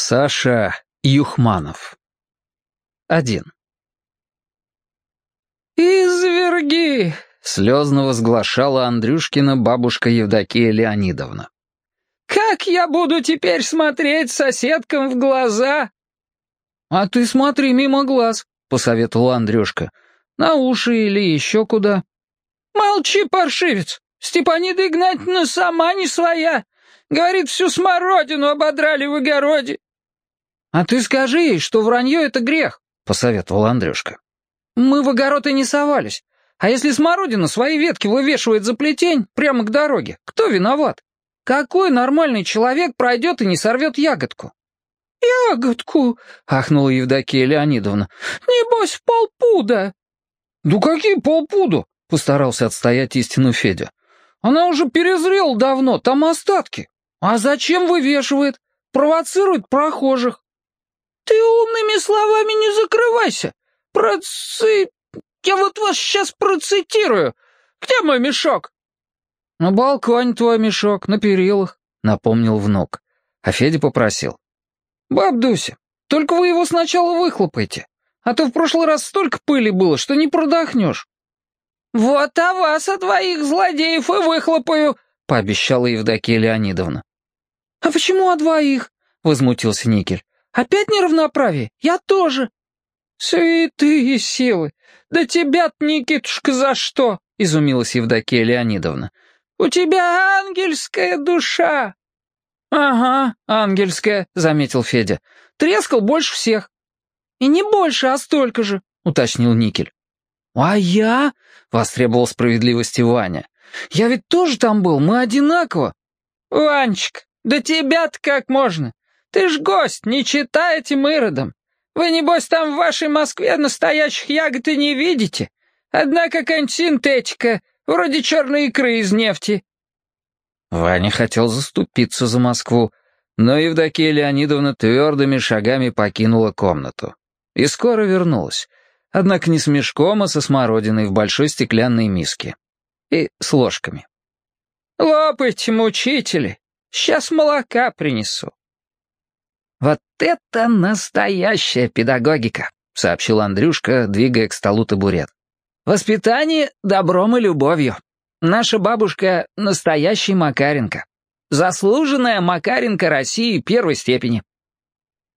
Саша Юхманов. Один. «Изверги!» — слезно возглашала Андрюшкина бабушка Евдокия Леонидовна. «Как я буду теперь смотреть соседкам в глаза?» «А ты смотри мимо глаз», — посоветовал Андрюшка. «На уши или еще куда». «Молчи, паршивец! Степанида Игнатьевна сама не своя. Говорит, всю смородину ободрали в огороде». «А ты скажи ей, что вранье — это грех», — посоветовал Андрюшка. «Мы в огород и не совались. А если смородина свои ветки вывешивает за плетень прямо к дороге, кто виноват? Какой нормальный человек пройдет и не сорвет ягодку?» «Ягодку!» — ахнула Евдокия Леонидовна. «Небось, полпуда!» «Ну какие полпуда?» — постарался отстоять истину Федя. «Она уже перезрела давно, там остатки. А зачем вывешивает? Провоцирует прохожих. «Ты умными словами не закрывайся! Проци... Я вот вас сейчас процитирую! Где мой мешок?» «На балконе твой мешок, на перилах», — напомнил внук. А Федя попросил. «Баб Дуся, только вы его сначала выхлопайте, а то в прошлый раз столько пыли было, что не продохнешь». «Вот а вас, от двоих злодеев, и выхлопаю», — пообещала Евдокия Леонидовна. «А почему о двоих?» — возмутился Никель. Опять неравноправие? Я тоже». «Святые силы! Да тебя-то, Никитушка, за что?» — изумилась Евдокия Леонидовна. «У тебя ангельская душа!» «Ага, ангельская», — заметил Федя. «Трескал больше всех». «И не больше, а столько же», — уточнил Никель. «А я?» — востребовал справедливости Ваня. «Я ведь тоже там был, мы одинаково». «Ванечка, да тебя-то как можно? Ты ж гость, не читай этим иродом. Вы, небось, там в вашей Москве настоящих ягод и не видите. Одна какая-нибудь синтетика, вроде черной икры из нефти». Ваня хотел заступиться за Москву, но Евдокия Леонидовна твердыми шагами покинула комнату. И скоро вернулась. Однако не с мешком, а со смородиной в большой стеклянной миске. И с ложками. «Лопайте, мучители, сейчас молока принесу». «Вот это настоящая педагогика», — сообщил Андрюшка, двигая к столу табурет. «Воспитание добром и любовью. Наша бабушка — настоящий Макаренко. Заслуженная Макаренко России первой степени».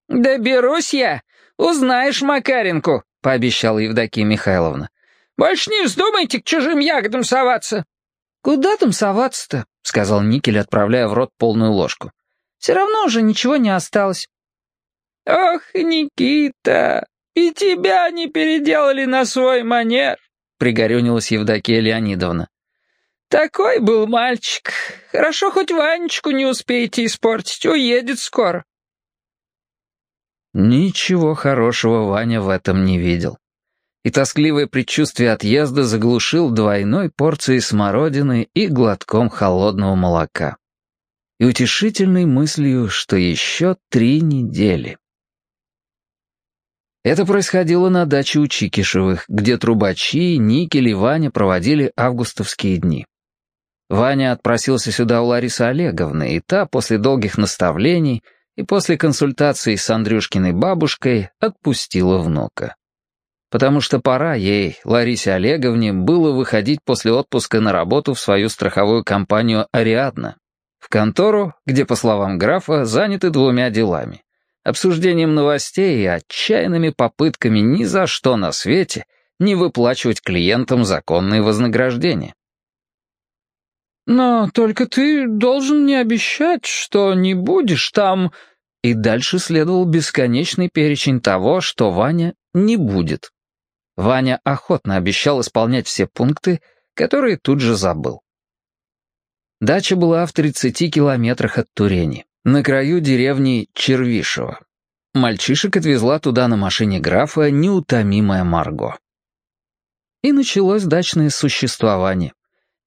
«Доберусь я, узнаешь Макаренку», — пообещала Евдокия Михайловна. «Больше не вздумайте к чужим ягодам соваться». «Куда там соваться-то?» — сказал Никель, отправляя в рот полную ложку. Все равно уже ничего не осталось». «Ох, Никита, и тебя не переделали на свой манер», — пригорюнилась Евдокия Леонидовна. «Такой был мальчик. Хорошо, хоть Ванечку не успеете испортить, уедет скоро». Ничего хорошего Ваня в этом не видел. И тоскливое предчувствие отъезда заглушил двойной порцией смородины и глотком холодного молока и утешительной мыслью, что еще три недели. Это происходило на даче у Чикишевых, где трубачи, Никель и Ваня проводили августовские дни. Ваня отпросился сюда у Ларисы Олеговны, и та, после долгих наставлений и после консультации с Андрюшкиной бабушкой, отпустила внука. Потому что пора ей, Ларисе Олеговне, было выходить после отпуска на работу в свою страховую компанию «Ариадна», в контору, где, по словам графа, заняты двумя делами. Обсуждением новостей и отчаянными попытками ни за что на свете не выплачивать клиентам законные вознаграждения. «Но только ты должен не обещать, что не будешь там...» И дальше следовал бесконечный перечень того, что Ваня не будет. Ваня охотно обещал исполнять все пункты, которые тут же забыл. Дача была в 30 километрах от Турени, на краю деревни Червишево. Мальчишек отвезла туда на машине графа неутомимая Марго. И началось дачное существование.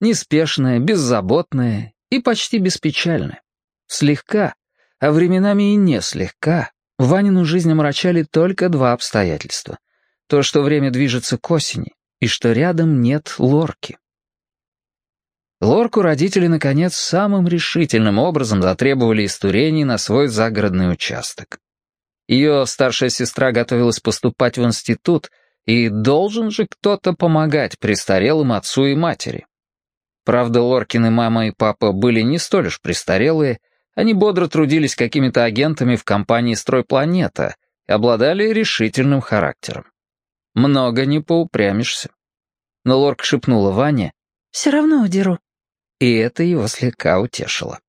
Неспешное, беззаботное и почти беспечальное. Слегка, а временами и не слегка, Ванину жизнь омрачали только два обстоятельства. То, что время движется к осени, и что рядом нет лорки. Лорку родители, наконец, самым решительным образом затребовали из Турений на свой загородный участок. Ее старшая сестра готовилась поступать в институт, и должен же кто-то помогать престарелым отцу и матери. Правда, Лоркины мама и папа были не столь уж престарелые, они бодро трудились какими-то агентами в компании «Стройпланета» и обладали решительным характером. Много не поупрямишься. Но Лорк шепнула Ване «Все равно удеру». И это его слегка утешило.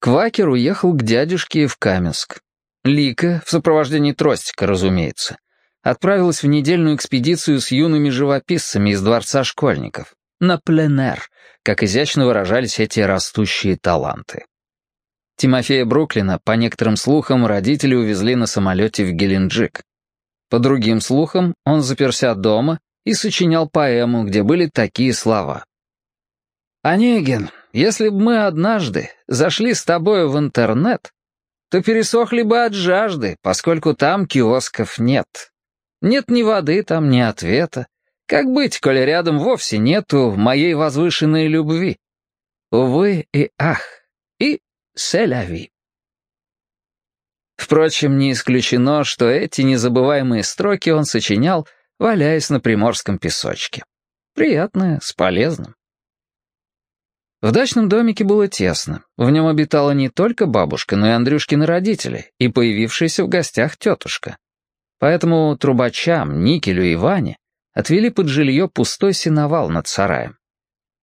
Квакер уехал к дядюшке в Каменск. Лика, в сопровождении Тростика, разумеется, отправилась в недельную экспедицию с юными живописцами из Дворца школьников, на пленэр, как изящно выражались эти растущие таланты. Тимофея Бруклина, по некоторым слухам, родители увезли на самолете в Геленджик. По другим слухам, он заперся дома и сочинял поэму, где были такие слова. «Онегин, если бы мы однажды зашли с тобою в интернет, то пересохли бы от жажды, поскольку там киосков нет. Нет ни воды там, ни ответа. Как быть, коли рядом вовсе нету моей возвышенной любви? Увы и ах, и селяви. Впрочем, не исключено, что эти незабываемые строки он сочинял, валяясь на приморском песочке. Приятное, с полезным. В дачном домике было тесно. В нем обитала не только бабушка, но и Андрюшкины родители и появившаяся в гостях тетушка. Поэтому трубачам, Никелю и Ване отвели под жилье пустой сеновал над сараем.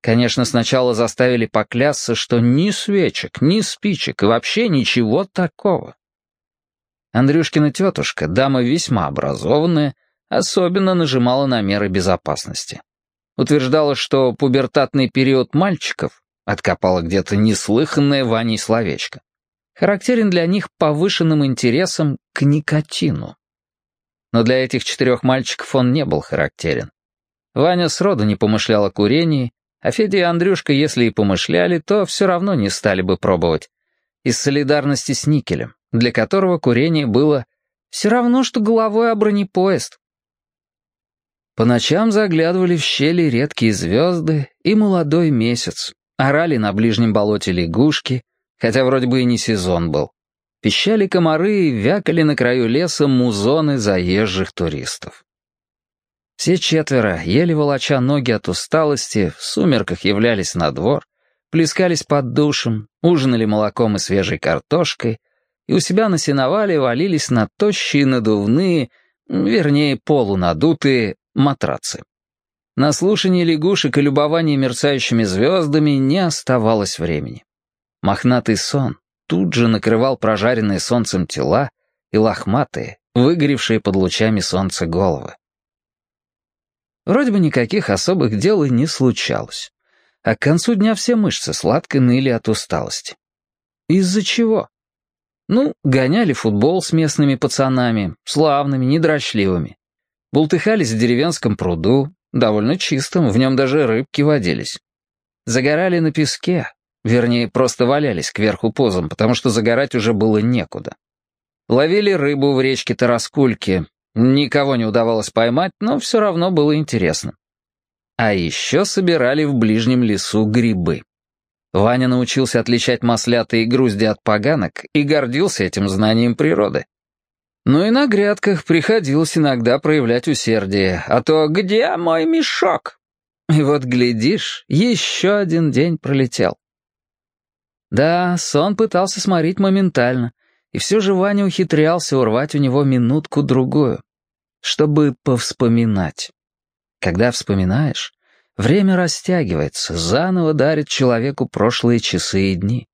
Конечно, сначала заставили поклясться, что ни свечек, ни спичек и вообще ничего такого. Андрюшкина тетушка, дама весьма образованная, особенно нажимала на меры безопасности. Утверждала, что пубертатный период мальчиков Откопала где-то неслыханное Ваней словечко. Характерен для них повышенным интересом к никотину. Но для этих четырех мальчиков он не был характерен. Ваня сроду не помышлял о курении, а Федя и Андрюшка, если и помышляли, то все равно не стали бы пробовать. Из солидарности с Никелем, для которого курение было все равно, что головой о бронепоезд. По ночам заглядывали в щели редкие звезды и молодой месяц, Орали на ближнем болоте лягушки, хотя вроде бы и не сезон был. Пищали комары и вякали на краю леса музоны заезжих туристов. Все четверо, еле волоча ноги от усталости, в сумерках являлись на двор, плескались под душем, ужинали молоком и свежей картошкой, и у себя на сеновале валились на тощие надувные, вернее, полунадутые матрацы. На слушание лягушек и любование мерцающими звездами не оставалось времени. Мохнатый сон тут же накрывал прожаренные солнцем тела и лохматые, выгоревшие под лучами солнца головы. Вроде бы никаких особых дел и не случалось. А к концу дня все мышцы сладко ныли от усталости. Из-за чего? Ну, гоняли футбол с местными пацанами, славными, недрочливыми. Бултыхались в деревенском пруду, довольно чистым, в нем даже рыбки водились. Загорали на песке, вернее, просто валялись кверху позом, потому что загорать уже было некуда. Ловили рыбу в речке Тараскульки, никого не удавалось поймать, но все равно было интересно. А еще собирали в ближнем лесу грибы. Ваня научился отличать маслятые грузди от поганок и гордился этим знанием природы. Но и на грядках приходилось иногда проявлять усердие, а то «Где мой мешок?» И вот, глядишь, еще один день пролетел. Да, сон пытался сморить моментально, и все же Ваня ухитрялся урвать у него минутку-другую, чтобы повспоминать. Когда вспоминаешь, время растягивается, заново дарит человеку прошлые часы и дни.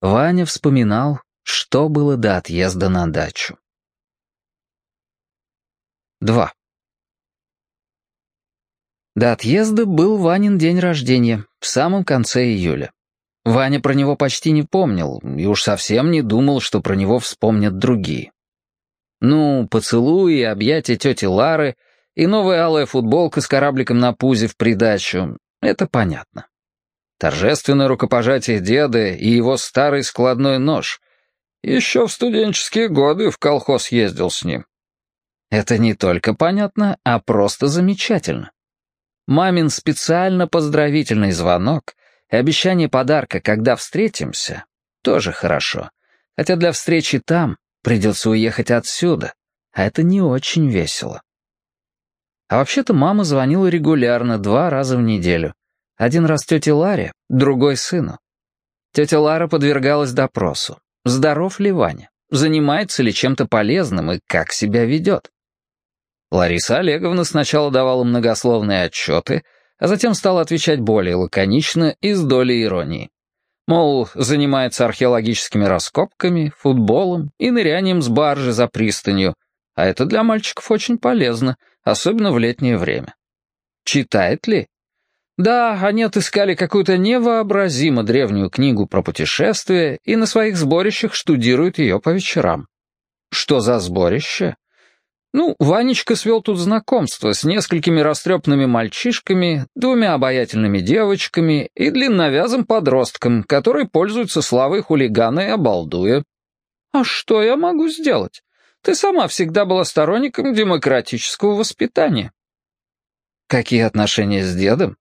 Ваня вспоминал, что было до отъезда на дачу. 2. До отъезда был Ванин день рождения, в самом конце июля. Ваня про него почти не помнил, и уж совсем не думал, что про него вспомнят другие. Ну, поцелуи и объятия тети Лары и новая алая футболка с корабликом на пузе в придачу — это понятно. Торжественное рукопожатие деда и его старый складной нож. Еще в студенческие годы в колхоз ездил с ним. Это не только понятно, а просто замечательно. Мамин специально поздравительный звонок и обещание подарка, когда встретимся, тоже хорошо. Хотя для встречи там, Придется уехать отсюда, а это не очень весело. А вообще-то мама звонила регулярно, два раза в неделю. Один раз тете Ларе, другой сыну. Тетя Лара подвергалась допросу. Здоров ли Ваня? Занимается ли чем-то полезным и как себя ведет? Лариса Олеговна сначала давала многословные отчеты, а затем стала отвечать более лаконично и с долей иронии. Мол, занимается археологическими раскопками, футболом и нырянием с баржи за пристанью, а это для мальчиков очень полезно, особенно в летнее время. Читает ли? Да, они отыскали какую-то невообразимо древнюю книгу про путешествия и на своих сборищах штудируют ее по вечерам. Что за сборище? Ну, Ванечка свел тут знакомство с несколькими растрепанными мальчишками, двумя обаятельными девочками и длинновязым подростком, который пользуется славой хулигана и обалдуя. А что я могу сделать? Ты сама всегда была сторонником демократического воспитания. Какие отношения с дедом?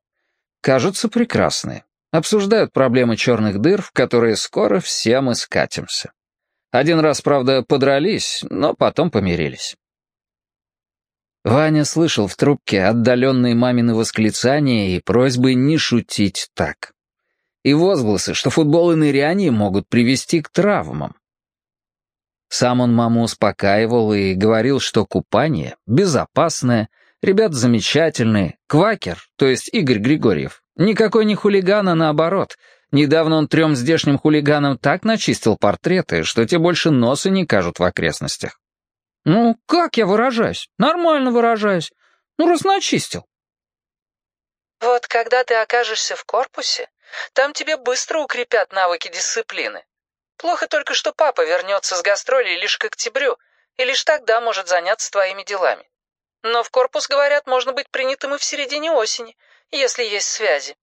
Кажутся прекрасные. Обсуждают проблемы черных дыр, в которые скоро все мы скатимся. Один раз, правда, подрались, но потом помирились. Ваня слышал в трубке отдаленные мамины восклицания и просьбы не шутить так. И возгласы, что футбол и ныряние могут привести к травмам. Сам он маму успокаивал и говорил, что купание безопасное, ребят замечательные, квакер, то есть Игорь Григорьев, никакой не хулиган, а наоборот. Недавно он трем здешним хулиганам так начистил портреты, что те больше носа не кажут в окрестностях. «Ну, как я выражаюсь? Нормально выражаюсь. Ну, разночистил». «Вот когда ты окажешься в корпусе, там тебе быстро укрепят навыки дисциплины. Плохо только, что папа вернется с гастролей лишь к октябрю, и лишь тогда может заняться твоими делами. Но в корпус, говорят, можно быть принятым и в середине осени, если есть связи».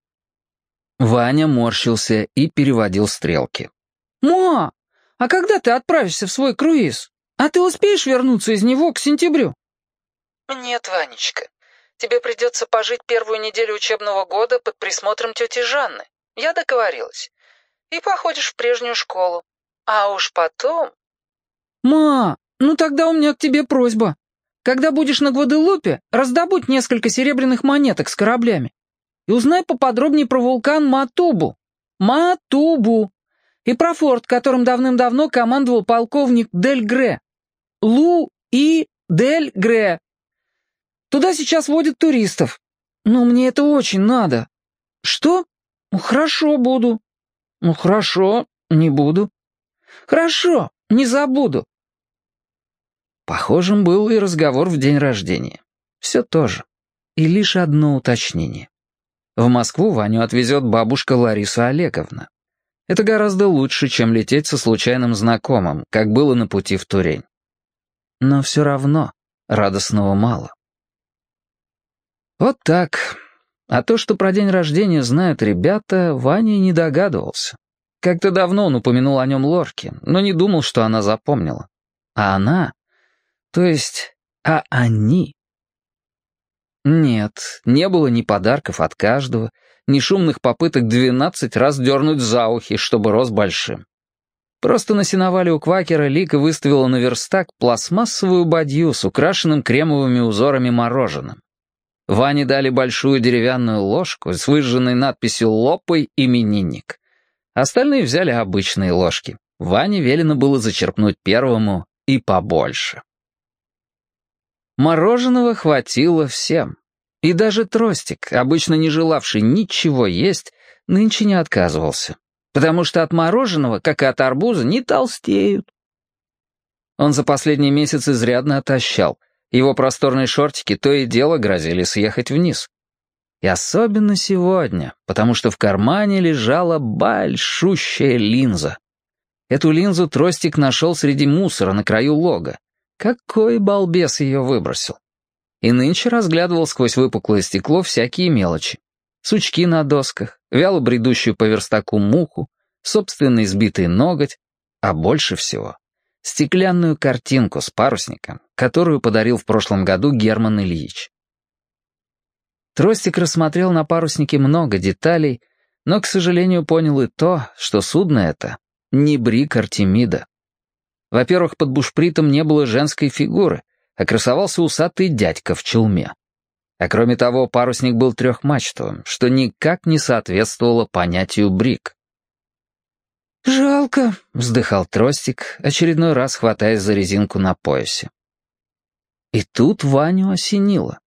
Ваня морщился и переводил стрелки. «Ма, а когда ты отправишься в свой круиз?» А ты успеешь вернуться из него к сентябрю? Нет, Ванечка. Тебе придется пожить первую неделю учебного года под присмотром тети Жанны. Я договорилась. И походишь в прежнюю школу. А уж потом... Ма, ну тогда у меня к тебе просьба. Когда будешь на Гваделупе, раздобудь несколько серебряных монеток с кораблями. И узнай поподробнее про вулкан Матубу. Матубу. И про форт, которым давным-давно командовал полковник Дель Гре. Лу и Дель Гре. Туда сейчас водят туристов. Но мне это очень надо. Что? Ну, хорошо, буду. Ну, хорошо, не буду. Хорошо, не забуду. Похожим был и разговор в день рождения. Все то же. И лишь одно уточнение. В Москву Ваню отвезет бабушка Лариса Олеговна. Это гораздо лучше, чем лететь со случайным знакомым, как было на пути в Турень. Но все равно радостного мало. Вот так. А то, что про день рождения знают ребята, Ваня не догадывался. Как-то давно он упомянул о нем Лорке, но не думал, что она запомнила. А она... То есть... А они... Нет, не было ни подарков от каждого, ни шумных попыток двенадцать раз дернуть за ухи, чтобы рос большим. Просто на сеновале у квакера Лика выставила на верстак пластмассовую бадью с украшенным кремовыми узорами мороженым. Ване дали большую деревянную ложку с выжженной надписью «Лопай именинник». Остальные взяли обычные ложки. Ване велено было зачерпнуть первому и побольше. Мороженого хватило всем. И даже Тростик, обычно не желавший ничего есть, нынче не отказывался потому что от мороженого, как и от арбуза, не толстеют. Он за последний месяц изрядно отощал. Его просторные шортики то и дело грозили съехать вниз. И особенно сегодня, потому что в кармане лежала большущая линза. Эту линзу Тростик нашел среди мусора на краю лога. Какой балбес ее выбросил. И нынче разглядывал сквозь выпуклое стекло всякие мелочи сучки на досках, вяло бредущую по верстаку муху, собственный сбитый ноготь, а больше всего — стеклянную картинку с парусником, которую подарил в прошлом году Герман Ильич. Тростик рассмотрел на паруснике много деталей, но, к сожалению, понял и то, что судно это — не брик Артемида. Во-первых, под бушпритом не было женской фигуры, а красовался усатый дядька в челме. А кроме того, парусник был трехмачтовым, что никак не соответствовало понятию брик. «Жалко», — вздыхал Тростик, очередной раз хватаясь за резинку на поясе. И тут Ваню осенило.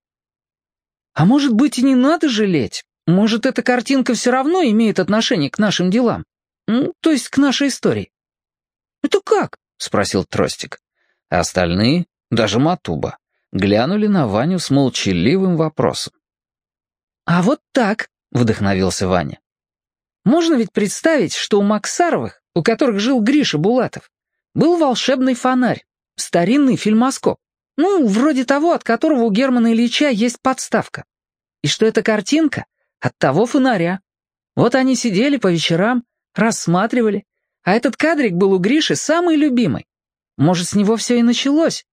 «А может быть, и не надо жалеть? Может, эта картинка все равно имеет отношение к нашим делам? То есть к нашей истории?» «Это как?» — спросил Тростик. Остальные, даже Матуба, глянули на Ваню с молчаливым вопросом. «А вот так», — вдохновился Ваня. «Можно ведь представить, что у Максаровых, у которых жил Гриша Булатов, был волшебный фонарь, старинный фильмоскоп, ну, вроде того, от которого у Германа Ильича есть подставка. И что эта картинка от того фонаря. Вот они сидели по вечерам, рассматривали, а этот кадрик был у Гриши самый любимый. Может, с него все и началось,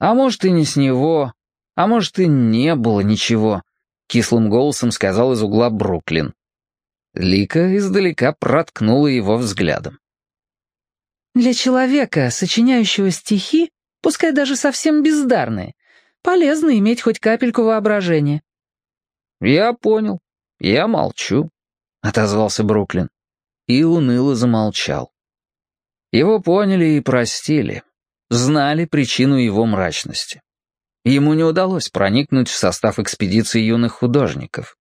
«А может, и не с него, а может, и не было ничего», — кислым голосом сказал из угла Бруклин. Лика издалека проткнула его взглядом. «Для человека, сочиняющего стихи, пускай даже совсем бездарные, полезно иметь хоть капельку воображения». «Я понял. Я молчу», — отозвался Бруклин. И уныло замолчал. Его поняли и простили знали причину его мрачности. Ему не удалось проникнуть в состав экспедиции юных художников.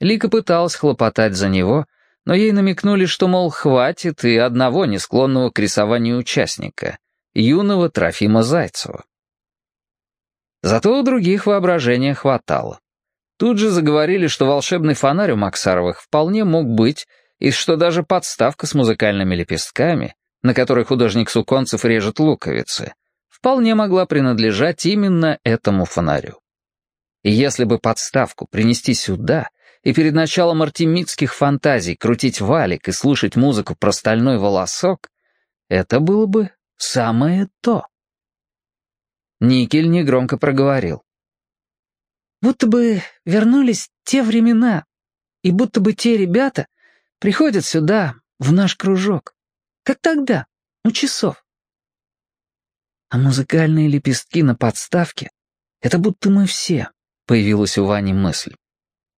Лика пыталась хлопотать за него, но ей намекнули, что, мол, хватит и одного не склонного к рисованию участника, юного Трофима Зайцева. Зато у других воображения хватало. Тут же заговорили, что волшебный фонарь у Максаровых вполне мог быть, и что даже подставка с музыкальными лепестками на которой художник Суконцев режет луковицы, вполне могла принадлежать именно этому фонарю. И если бы подставку принести сюда и перед началом артемидских фантазий крутить валик и слушать музыку про стальной волосок, это было бы самое то. Никель негромко проговорил. Будто бы вернулись те времена, и будто бы те ребята приходят сюда, в наш кружок. Как тогда, у часов. А музыкальные лепестки на подставке — это будто мы все, появилась у Вани мысль.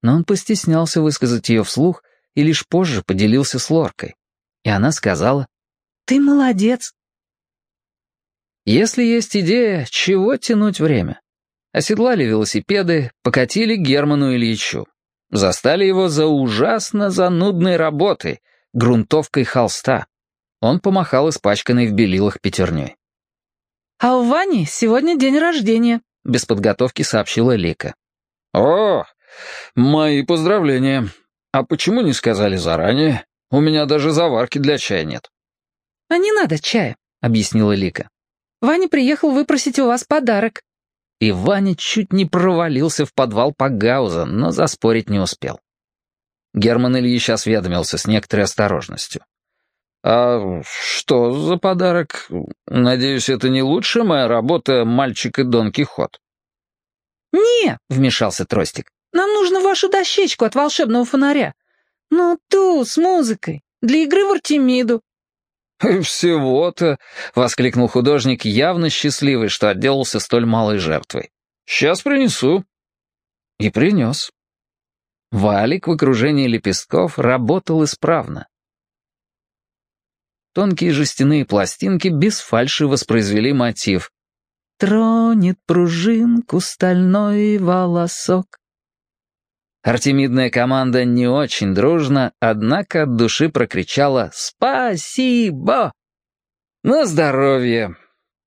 Но он постеснялся высказать ее вслух и лишь позже поделился с Лоркой. И она сказала, «Ты молодец». Если есть идея, чего тянуть время? Оседлали велосипеды, покатили Герману Ильичу. Застали его за ужасно занудной работой, грунтовкой холста. Он помахал испачканной в белилах пятерней. «А у Вани сегодня день рождения», — без подготовки сообщила Лика. «О, мои поздравления. А почему не сказали заранее? У меня даже заварки для чая нет». «А не надо чая», — объяснила Лика. «Ваня приехал выпросить у вас подарок». И Ваня чуть не провалился в подвал Пагауза, но заспорить не успел. Герман Ильич осведомился с некоторой осторожностью. «А что за подарок? Надеюсь, это не лучшая моя работа «Мальчик и Дон Кихот». «Не», — вмешался Тростик, — «нам нужно вашу дощечку от волшебного фонаря. Ну, ту, с музыкой, для игры в Артемиду». «Всего-то», — воскликнул художник, явно счастливый, что отделался столь малой жертвой. «Сейчас принесу». И принес. Валик в окружении лепестков работал исправно. Тонкие жестяные пластинки без фальши воспроизвели мотив. «Тронет пружинку стальной волосок». Артемидная команда не очень дружно, однако от души прокричала «Спасибо!» «На здоровье!»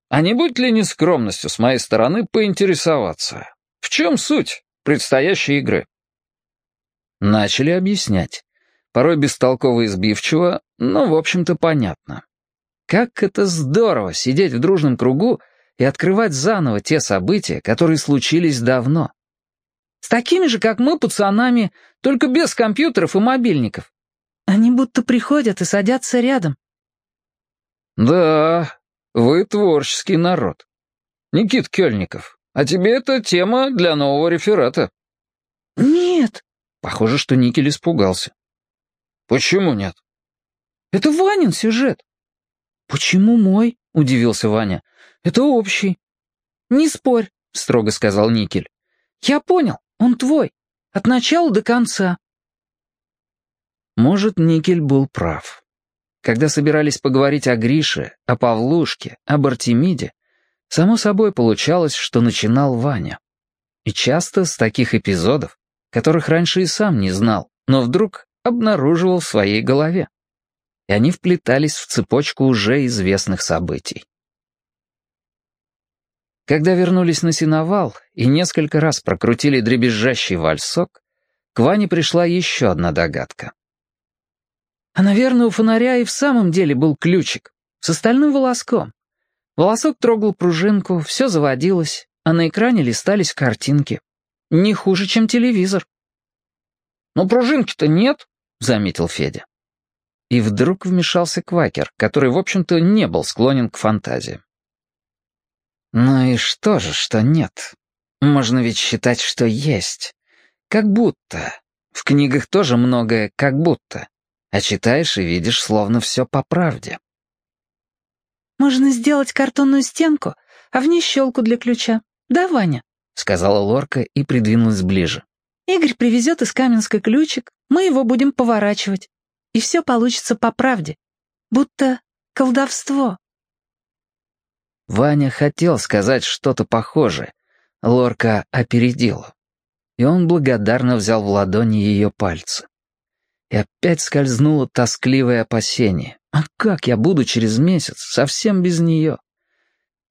А не будет ли нескромностью с моей стороны поинтересоваться? В чем суть предстоящей игры? Начали объяснять порой бестолково и сбивчиво, но, в общем-то, понятно. Как это здорово сидеть в дружном кругу и открывать заново те события, которые случились давно. С такими же, как мы, пацанами, только без компьютеров и мобильников. Они будто приходят и садятся рядом. Да, вы творческий народ. Никит Кельников, а тебе это тема для нового реферата. Нет. Похоже, что Никель испугался. «Почему нет?» «Это Ванин сюжет». «Почему мой?» — удивился Ваня. «Это общий». «Не спорь», — строго сказал Никель. «Я понял, он твой. От начала до конца». Может, Никель был прав. Когда собирались поговорить о Грише, о Павлушке, об Артемиде, само собой получалось, что начинал Ваня. И часто с таких эпизодов, которых раньше и сам не знал, но вдруг обнаруживал в своей голове. И они вплетались в цепочку уже известных событий. Когда вернулись на сеновал и несколько раз прокрутили дребезжащий вальсок, к Ване пришла еще одна догадка. А, наверное, у фонаря и в самом деле был ключик, с остальным волоском. Волосок трогал пружинку, все заводилось, а на экране листались картинки. Не хуже, чем телевизор. «Но пружинки-то нет», — заметил Федя. И вдруг вмешался Квакер, который, в общем-то, не был склонен к фантазии. «Ну и что же, что нет? Можно ведь считать, что есть. Как будто. В книгах тоже многое «как будто». А читаешь и видишь словно все по правде. «Можно сделать картонную стенку, а в ней щелку для ключа. Да, Ваня?» — сказала Лорка и придвинулась ближе. «Игорь привезет из Каменска ключик, мы его будем поворачивать. И все получится по правде. Будто колдовство». Ваня хотел сказать что-то похожее. Лорка опередила. И он благодарно взял в ладони ее пальцы. И опять скользнуло тоскливое опасение. А как я буду через месяц, совсем без нее?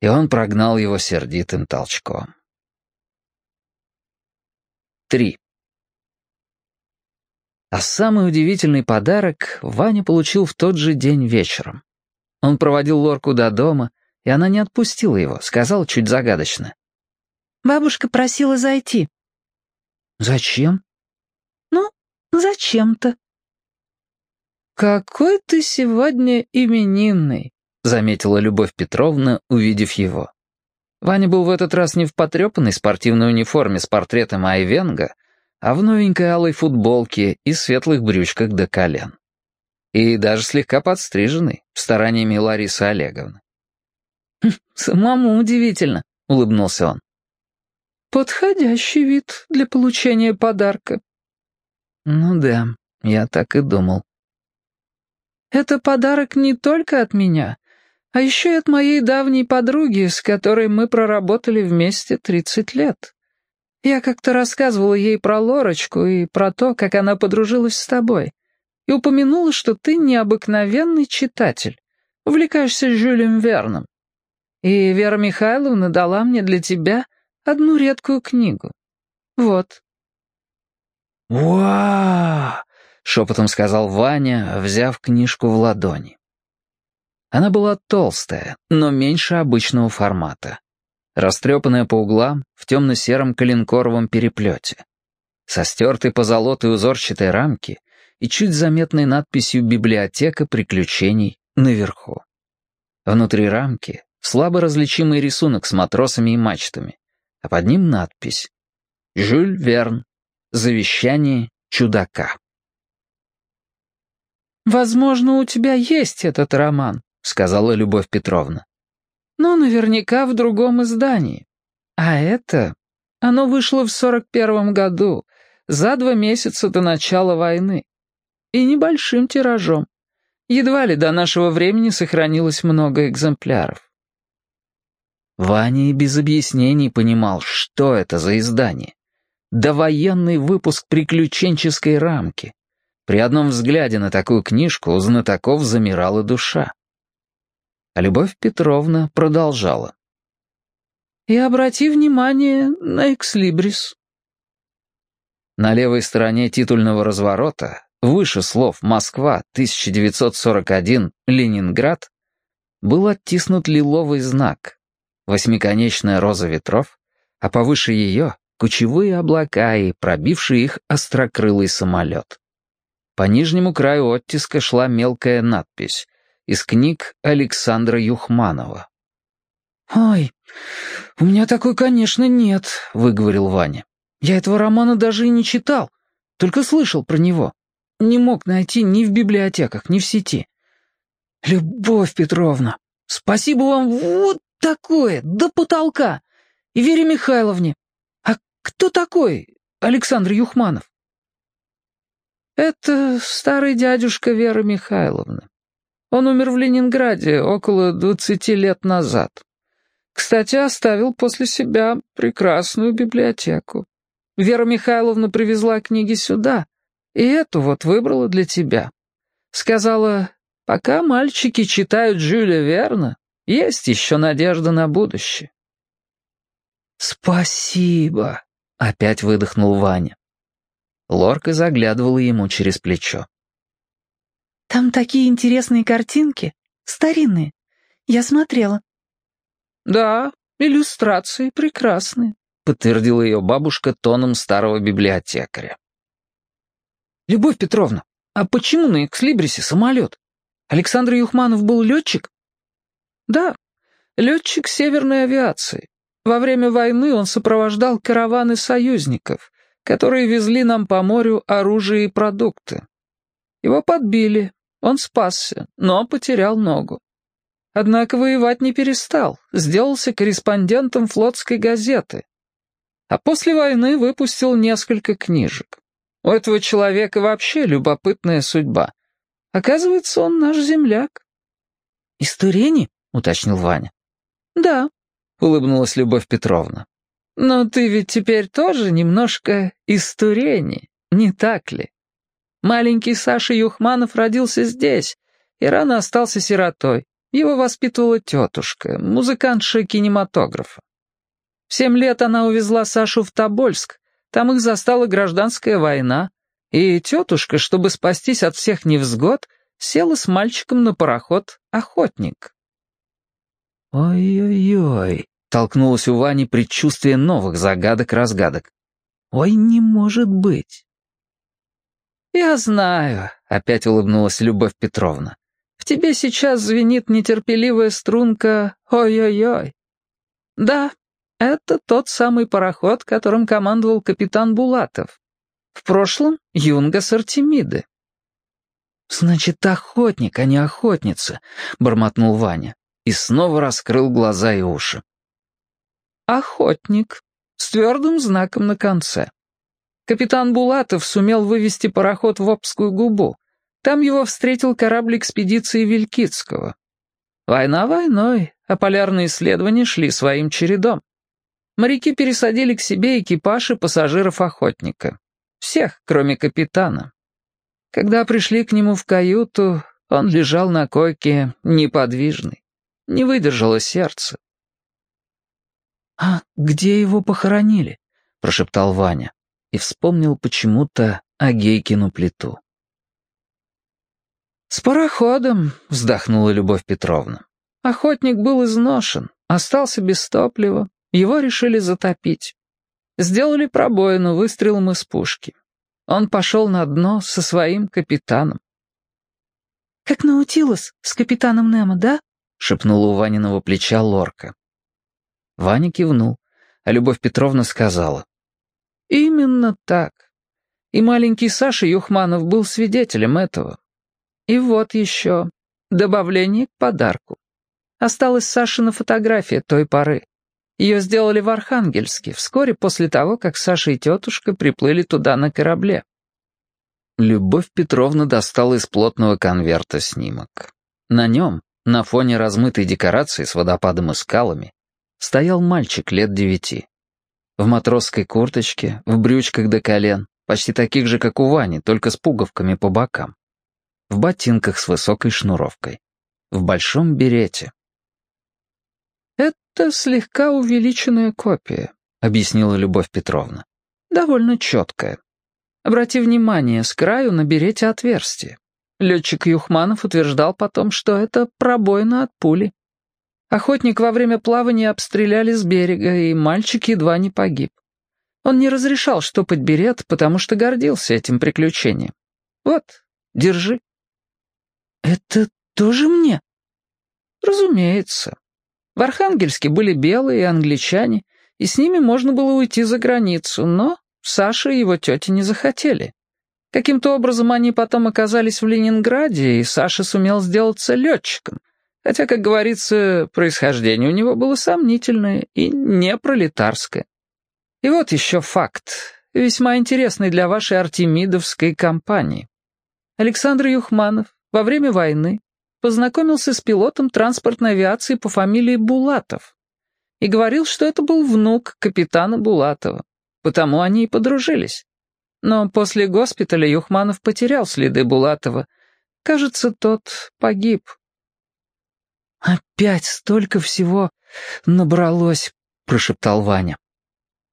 И он прогнал его сердитым толчком. Три. А самый удивительный подарок Ваня получил в тот же день вечером. Он проводил Лорку до дома, и она не отпустила его, сказала чуть загадочно. «Бабушка просила зайти». «Зачем?» «Ну, зачем-то». «Какой ты сегодня именинный», — заметила Любовь Петровна, увидев его. Ваня был в этот раз не в потрепанной спортивной униформе с портретом Айвенга, а в новенькой алой футболке и светлых брючках до колен. И даже слегка подстриженный, стараниями Ларисы Олеговны. «Хм, «Самому удивительно», — улыбнулся он. «Подходящий вид для получения подарка». «Ну да, я так и думал». «Это подарок не только от меня, а еще и от моей давней подруги, с которой мы проработали вместе тридцать лет. Я как-то рассказывала ей про Лорочку и про то, как она подружилась с тобой, и упомянула, что ты необыкновенный читатель, увлекаешься Жюлем Верном. И Вера Михайловна дала мне для тебя одну редкую книгу. Вот». «Уа!» — шепотом сказал Ваня, взяв книжку в ладони. Она была толстая, но меньше обычного формата. Растрепанная по углам, в темно-сером коленкоровом переплете. Со стертой позолотой узорчатой рамки и чуть заметной надписью «Библиотека приключений» наверху. Внутри рамки слабо различимый рисунок с матросами и мачтами, а под ним надпись «Жюль Верн. Завещание чудака». «Возможно, у тебя есть этот роман», — сказала Любовь Петровна. «Но наверняка в другом издании. А это... Оно вышло в сорок первом году, за два месяца до начала войны. И небольшим тиражом. Едва ли до нашего времени сохранилось много экземпляров. Ваня и без объяснений понимал, что это за издание. Довоенный выпуск приключенческой рамки. При одном взгляде на такую книжку у знатоков замирала душа. А Любовь Петровна продолжала. «И обрати внимание на экслибрис». На левой стороне титульного разворота, выше слов «Москва, 1941, Ленинград», был оттиснут лиловый знак, восьмиконечная роза ветров, а повыше ее — кучевые облака и пробивший их острокрылый самолет. По нижнему краю оттиска шла мелкая надпись из книг Александра Юхманова. «Ой, у меня такой, конечно, нет», — выговорил Ваня. «Я этого романа даже и не читал, только слышал про него. Не мог найти ни в библиотеках, ни в сети. «Любовь Петровна, спасибо вам вот такое, до потолка! И Вере Михайловне. А кто такой Александр Юхманов?» «Это старый дядюшка Веры Михайловны. Он умер в Ленинграде около двадцати лет назад. Кстати, оставил после себя прекрасную библиотеку. Вера Михайловна привезла книги сюда, и эту вот выбрала для тебя. Сказала, пока мальчики читают Жюля Верна, есть еще надежда на будущее. «Спасибо», — опять выдохнул Ваня. Лорка заглядывала ему через плечо. «Там такие интересные картинки, старинные. Я смотрела». «Да, иллюстрации прекрасные», — подтвердила ее бабушка тоном старого библиотекаря. «Любовь Петровна, а почему на Экслибрисе самолет? Александр Юхманов был летчик?» «Да, летчик северной авиации. Во время войны он сопровождал караваны союзников, которые везли нам по морю оружие и продукты. Его подбили, он спасся, но потерял ногу. Однако воевать не перестал, сделался корреспондентом флотской газеты. А после войны выпустил несколько книжек. У этого человека вообще любопытная судьба. Оказывается, он наш земляк. «Из Турени?» — уточнил Ваня. «Да», — улыбнулась Любовь Петровна. «Но ты ведь теперь тоже немножко из Турени, не так ли? Маленький Саша Юхманов родился здесь и рано остался сиротой. Его воспитывала тетушка, музыкантша кинематографа. В семь лет она увезла Сашу в Тобольск, там их застала гражданская война, и тетушка, чтобы спастись от всех невзгод, села с мальчиком на пароход «Охотник». «Ой-ой-ой», — толкнулось у Вани предчувствие новых загадок-разгадок. «Ой, не может быть». «Я знаю», — опять улыбнулась Любовь Петровна. «В тебе сейчас звенит нетерпеливая струнка «Ой-ой-ой». Да, это тот самый пароход, которым командовал капитан Булатов. В прошлом — Юнга с Артемиды». «Значит, охотник, а не охотница», — бормотнул Ваня и снова раскрыл глаза и уши. «Охотник, с твердым знаком на конце. Капитан Булатов сумел вывести пароход в Обскую губу. Там его встретил корабль экспедиции Вилькицкого. Война войной, а полярные исследования шли своим чередом. Моряки пересадили к себе экипаж и пассажиров охотника. Всех, кроме капитана. Когда пришли к нему в каюту, он лежал на койке неподвижный. Не выдержало сердце. «А где его похоронили?» — прошептал Ваня и вспомнил почему-то Агейкину плиту. «С пароходом», — вздохнула Любовь Петровна. «Охотник был изношен, остался без топлива, его решили затопить. Сделали пробоину выстрелом из пушки. Он пошел на дно со своим капитаном. «Как Наутилус с капитаном Немо, да?» — шепнула у Ваниного плеча Лорка. Ваня кивнул, а Любовь Петровна сказала. «Именно так. И маленький Саша Юхманов был свидетелем этого. И вот еще. Добавление к подарку. Осталась Сашина фотография той поры. Ее сделали в Архангельске, вскоре после того, как Саша и тетушка приплыли туда на корабле. Любовь Петровна достала из плотного конверта снимок. На нем, на фоне размытой декорации с водопадом и скалами, стоял мальчик лет девяти. В матросской курточке, в брючках до колен, почти таких же, как у Вани, только с пуговками по бокам. В ботинках с высокой шнуровкой. В большом берете. «Это слегка увеличенная копия», — объяснила Любовь Петровна. «Довольно четкая. Обрати внимание, с краю на берете отверстие. Летчик Юхманов утверждал потом, что это пробоина от пули. Охотник во время плавания обстреляли с берега, и мальчик едва не погиб. Он не разрешал штопать берет, потому что гордился этим приключением. Вот, держи. Это тоже мне? Разумеется. В Архангельске были белые и англичане, и с ними можно было уйти за границу, но Саша и его тетя не захотели. Каким-то образом они потом оказались в Ленинграде, и Саша сумел сделаться летчиком, хотя, как говорится, происхождение у него было сомнительное и не пролетарское. И вот еще факт, весьма интересный для вашей артемидовской компании. Александр Юхманов во время войны познакомился с пилотом транспортной авиации по фамилии Булатов и говорил, что это был внук капитана Булатова, потому они и подружились. Но после госпиталя Юхманов потерял следы Булатова. Кажется, тот погиб. «Опять столько всего набралось», — прошептал Ваня.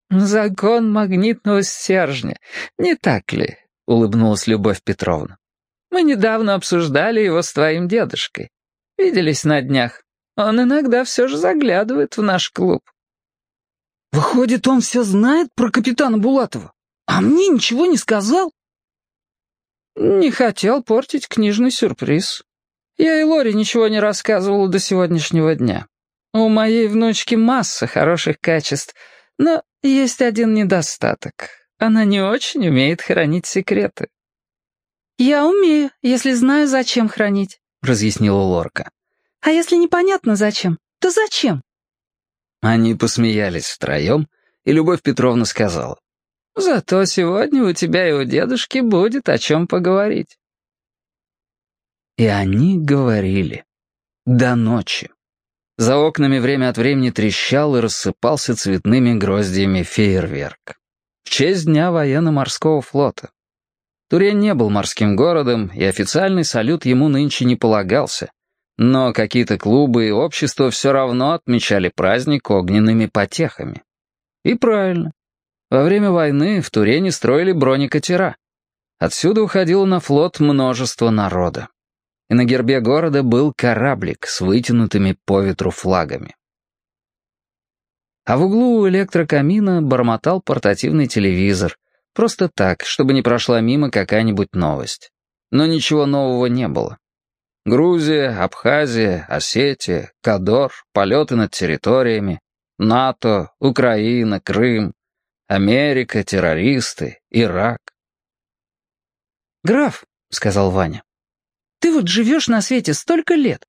«Закон магнитного стержня, не так ли?» — улыбнулась Любовь Петровна. «Мы недавно обсуждали его с твоим дедушкой. Виделись на днях. Он иногда все же заглядывает в наш клуб». «Выходит, он все знает про капитана Булатова?» А мне ничего не сказал? Не хотел портить книжный сюрприз. Я и Лоре ничего не рассказывала до сегодняшнего дня. У моей внучки масса хороших качеств, но есть один недостаток. Она не очень умеет хранить секреты. «Я умею, если знаю, зачем хранить», — разъяснила Лорка. «А если непонятно зачем, то зачем?» Они посмеялись втроем, и Любовь Петровна сказала. Зато сегодня у тебя и у дедушки будет о чем поговорить». И они говорили. До ночи. За окнами время от времени трещал и рассыпался цветными гроздьями фейерверк. В честь Дня военно-морского флота. Турень не был морским городом, и официальный салют ему нынче не полагался. Но какие-то клубы и общества все равно отмечали праздник огненными потехами. И правильно. Во время войны в Турене строили бронекатера. Отсюда уходило на флот множество народа. И на гербе города был кораблик с вытянутыми по ветру флагами. А в углу у электрокамина бормотал портативный телевизор. Просто так, чтобы не прошла мимо какая-нибудь новость. Но ничего нового не было. Грузия, Абхазия, Осетия, Кадор, полеты над территориями, НАТО, Украина, Крым, Америка, террористы, Ирак. «Граф», — сказал Ваня, — «ты вот живешь на свете столько лет,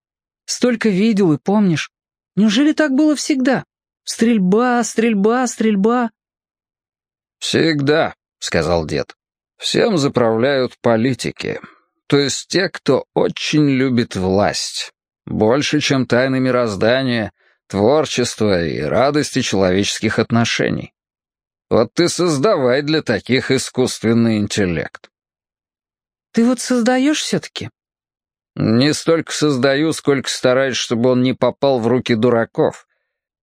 столько видел и помнишь. Неужели так было всегда? Стрельба, стрельба, стрельба». «Всегда», — сказал дед. «Всем заправляют политики, то есть те, кто очень любит власть, больше, чем тайны мироздания, творчества и радости человеческих отношений. Вот ты создавай для таких искусственный интеллект. Ты вот создаешь все-таки? Не столько создаю, сколько стараюсь, чтобы он не попал в руки дураков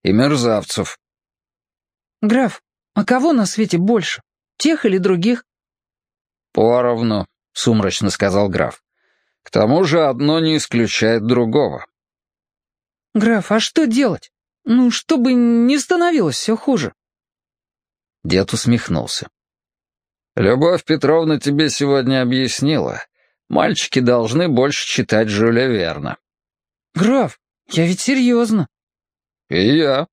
и мерзавцев. Граф, а кого на свете больше? Тех или других? Поровну, сумрачно сказал граф. К тому же одно не исключает другого. Граф, а что делать? Ну, чтобы не становилось все хуже. Дед усмехнулся. «Любовь Петровна тебе сегодня объяснила. Мальчики должны больше читать Жюля Верна». «Граф, я ведь серьезно». «И я».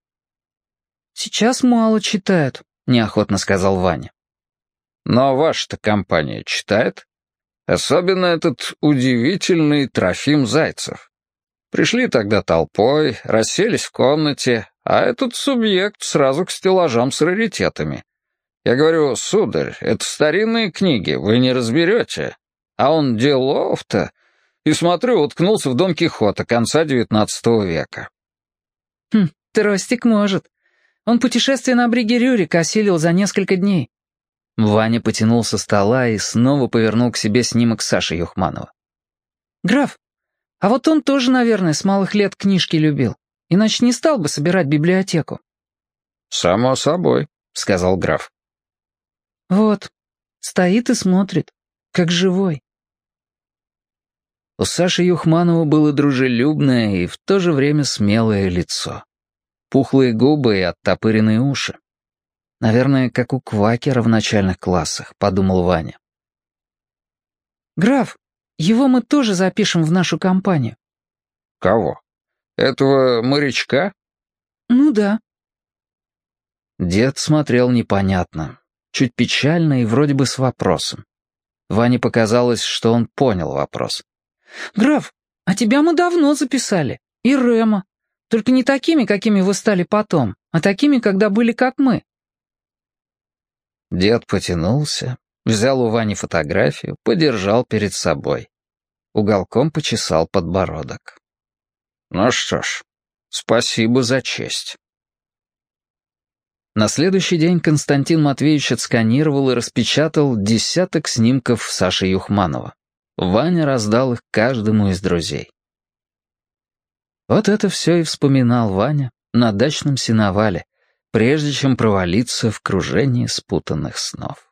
«Сейчас мало читают», — неохотно сказал Ваня. «Но ваша-то компания читает? Особенно этот удивительный Трофим Зайцев. Пришли тогда толпой, расселись в комнате, а этот субъект сразу к стеллажам с раритетами. Я говорю, сударь, это старинные книги, вы не разберете. А он делов-то... И смотрю, уткнулся в Дон Кихота конца девятнадцатого века. Хм, тростик может. Он путешествие на бриге Рюрика осилил за несколько дней. Ваня потянул со стола и снова повернул к себе снимок Саши Юхманова. «Граф, а вот он тоже, наверное, с малых лет книжки любил. Иначе не стал бы собирать библиотеку». «Само собой», — сказал граф. «Вот, стоит и смотрит, как живой». У Саши Юхманова было дружелюбное и в то же время смелое лицо. Пухлые губы и оттопыренные уши. Наверное, как у квакера в начальных классах, подумал Ваня. «Граф, его мы тоже запишем в нашу компанию». «Кого?» «Этого морячка?» «Ну да». Дед смотрел непонятно, чуть печально и вроде бы с вопросом. Ване показалось, что он понял вопрос. «Граф, а тебя мы давно записали. И Рема. Только не такими, какими вы стали потом, а такими, когда были как мы». Дед потянулся, взял у Вани фотографию, подержал перед собой. Уголком почесал подбородок. «Ну что ж, спасибо за честь». На следующий день Константин Матвеевич отсканировал и распечатал десяток снимков Саши Юхманова. Ваня раздал их каждому из друзей. Вот это все и вспоминал Ваня на дачном сеновале, прежде чем провалиться в кружении спутанных снов.